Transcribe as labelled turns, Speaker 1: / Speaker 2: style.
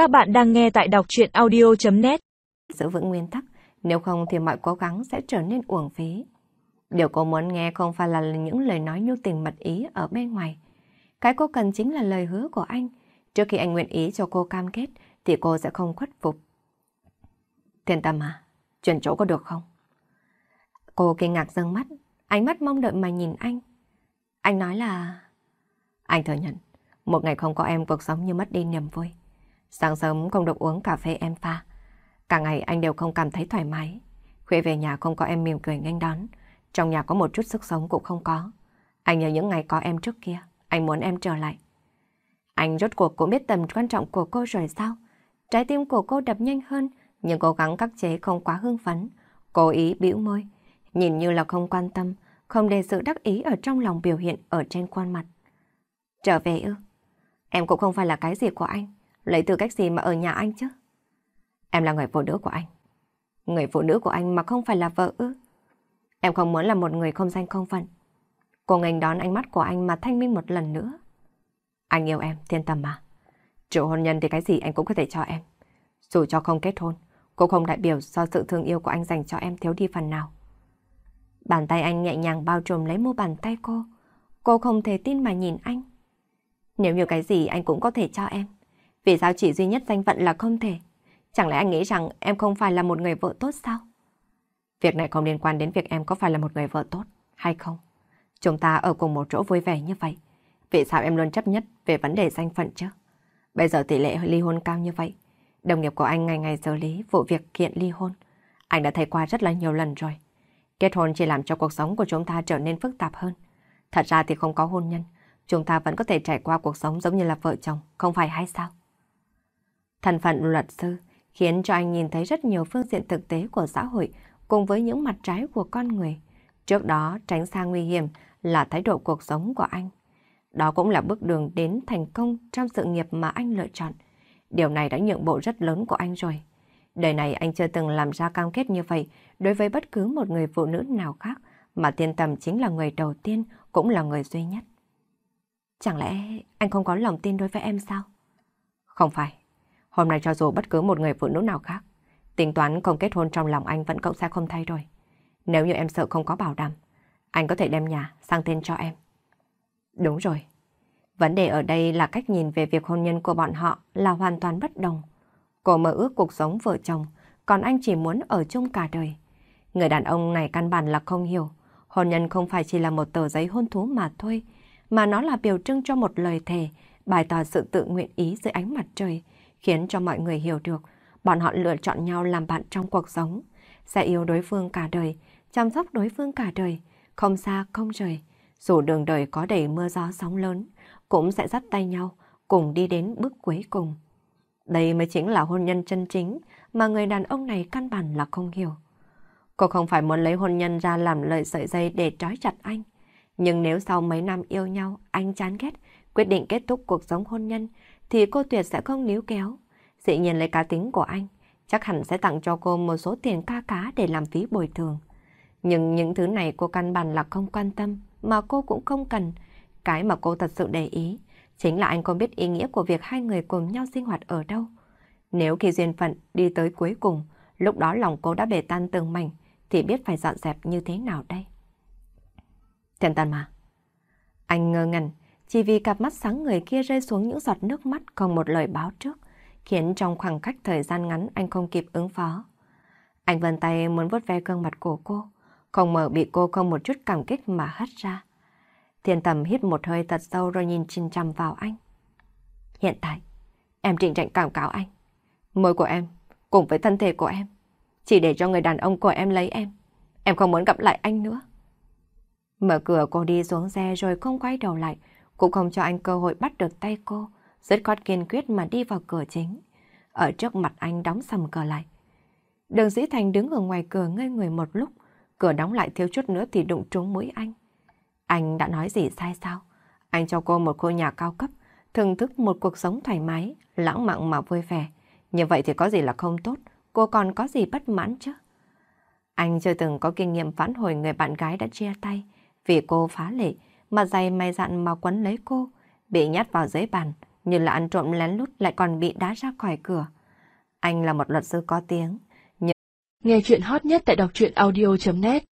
Speaker 1: Các bạn đang nghe tại đọc chuyện audio.net
Speaker 2: Giữ vững nguyên tắc, nếu không thì mọi cố gắng sẽ trở nên uổng phí. Điều cô muốn nghe không phải là những lời nói nhu tình mật ý ở bên ngoài. Cái cô cần chính là lời hứa của anh. Trước khi anh nguyện ý cho cô cam kết thì cô sẽ không khuất phục. Thiên tâm à, chuyển chỗ có được không? Cô kinh ngạc dâng mắt, ánh mắt mong đợi mà nhìn anh. Anh nói là... Anh thừa nhận, một ngày không có em cuộc sống như mất đi niềm vui. Sáng sớm không được uống cà phê em pha. Cả ngày anh đều không cảm thấy thoải mái. Khuya về nhà không có em mỉm cười nghênh đón. Trong nhà có một chút sức sống cũng không có. Anh nhớ những ngày có em trước kia. Anh muốn em trở lại. Anh rốt cuộc cũng biết tầm quan trọng của cô rồi sao? Trái tim của cô đập nhanh hơn, nhưng cố gắng khắc chế không quá hưng phấn. Cố ý bĩu môi, nhìn như là không quan tâm, không để sự đắc ý ở trong lòng biểu hiện ở trên khuôn mặt. Trở về ư? Em cũng không phải là cái gì của anh. Lấy từ cách gì mà ở nhà anh chứ? Em là người phụ nữ của anh. Người phụ nữ của anh mà không phải là vợ ư? Em không muốn là một người không danh không phận. Cô ngành đón ánh mắt của anh mà thanh minh một lần nữa. Anh yêu em, thiên tâm mà. Chủ hôn nhân thì cái gì anh cũng có thể cho em. Dù cho không kết hôn, cô không đại biểu do sự thương yêu của anh dành cho em thiếu đi phần nào. Bàn tay anh nhẹ nhàng bao trùm lấy mu bàn tay cô. Cô không thể tin mà nhìn anh. Nếu như cái gì anh cũng có thể cho em. Vì sao chỉ duy nhất danh phận là không thể? Chẳng lẽ anh nghĩ rằng em không phải là một người vợ tốt sao? Việc này không liên quan đến việc em có phải là một người vợ tốt hay không. Chúng ta ở cùng một chỗ vui vẻ như vậy. Vì sao em luôn chấp nhất về vấn đề danh phận chứ? Bây giờ tỷ lệ ly hôn cao như vậy. Đồng nghiệp của anh ngày ngày xử lý vụ việc kiện ly hôn. Anh đã thấy qua rất là nhiều lần rồi. Kết hôn chỉ làm cho cuộc sống của chúng ta trở nên phức tạp hơn. Thật ra thì không có hôn nhân, chúng ta vẫn có thể trải qua cuộc sống giống như là vợ chồng, không phải hay sao? Thân phận luật sư khiến cho anh nhìn thấy rất nhiều phương diện thực tế của xã hội cùng với những mặt trái của con người. Trước đó, tránh xa nguy hiểm là thái độ cuộc sống của anh. Đó cũng là bước đường đến thành công trong sự nghiệp mà anh lựa chọn. Điều này đã nhượng bộ rất lớn của anh rồi. Đời này anh chưa từng làm ra cam kết như vậy đối với bất cứ một người phụ nữ nào khác, mà thiên tầm chính là người đầu tiên cũng là người duy nhất. Chẳng lẽ anh không có lòng tin đối với em sao? Không phải. Hôm nay cho dù bất cứ một người phụ nữ nào khác, tính toán không kết hôn trong lòng anh vẫn cậu sẽ không thay đổi. Nếu như em sợ không có bảo đảm, anh có thể đem nhà sang tên cho em. Đúng rồi. Vấn đề ở đây là cách nhìn về việc hôn nhân của bọn họ là hoàn toàn bất đồng. Cô mơ ước cuộc sống vợ chồng, còn anh chỉ muốn ở chung cả đời. Người đàn ông này căn bản là không hiểu. Hôn nhân không phải chỉ là một tờ giấy hôn thú mà thôi, mà nó là biểu trưng cho một lời thề, bày tỏ sự tự nguyện ý dưới ánh mặt trời, khiến cho mọi người hiểu được bọn họ lựa chọn nhau làm bạn trong cuộc sống, sẽ yêu đối phương cả đời, chăm sóc đối phương cả đời, không xa không rời. Dù đường đời có đầy mưa gió sóng lớn, cũng sẽ dắt tay nhau, cùng đi đến bước cuối cùng. Đây mới chính là hôn nhân chân chính mà người đàn ông này căn bản là không hiểu. Cô không phải muốn lấy hôn nhân ra làm lợi sợi dây để trói chặt anh. Nhưng nếu sau mấy năm yêu nhau, anh chán ghét, quyết định kết thúc cuộc sống hôn nhân, thì cô tuyệt sẽ không níu kéo. Dĩ nhiên lấy cá tính của anh, chắc hẳn sẽ tặng cho cô một số tiền ca cá để làm phí bồi thường. Nhưng những thứ này cô căn bản là không quan tâm, mà cô cũng không cần. Cái mà cô thật sự để ý, chính là anh không biết ý nghĩa của việc hai người cùng nhau sinh hoạt ở đâu. Nếu khi duyên phận đi tới cuối cùng, lúc đó lòng cô đã bể tan từng mảnh, thì biết phải dọn dẹp như thế nào đây. Thiện Tân mà. Anh ngơ ngẩn, chỉ vì cặp mắt sáng người kia rơi xuống những giọt nước mắt không một lời báo trước, khiến trong khoảng cách thời gian ngắn anh không kịp ứng phó. Anh vần tay muốn vuốt ve gương mặt của cô, không mở bị cô không một chút cảm kích mà hất ra. Thiên tầm hít một hơi thật sâu rồi nhìn chăm chăm vào anh. Hiện tại, em trịnh trọng cảm cáo anh. Môi của em, cùng với thân thể của em, chỉ để cho người đàn ông của em lấy em. Em không muốn gặp lại anh nữa. Mở cửa cô đi xuống xe rồi không quay đầu lại, cũng không cho anh cơ hội bắt được tay cô, rất khoát kiên quyết mà đi vào cửa chính. Ở trước mặt anh đóng sầm cửa lại. Đường Dĩ Thành đứng ở ngoài cửa ngây người một lúc, cửa đóng lại thiếu chút nữa thì đụng trúng mũi anh. Anh đã nói gì sai sao? Anh cho cô một khu nhà cao cấp, thưởng thức một cuộc sống thoải mái, lãng mạn mà vui vẻ. Như vậy thì có gì là không tốt, cô còn có gì bất mãn chứ? Anh chưa từng có kinh nghiệm phản hồi người bạn gái đã chia tay vì cô phá lệ, mà dày mày dặn mà quấn lấy cô, bị nhát vào dưới bàn, như là ăn trộm lén lút lại còn bị đá ra khỏi cửa. Anh là một luật sư có tiếng.
Speaker 1: Nghe chuyện hot nhất tại đọc truyện audio.net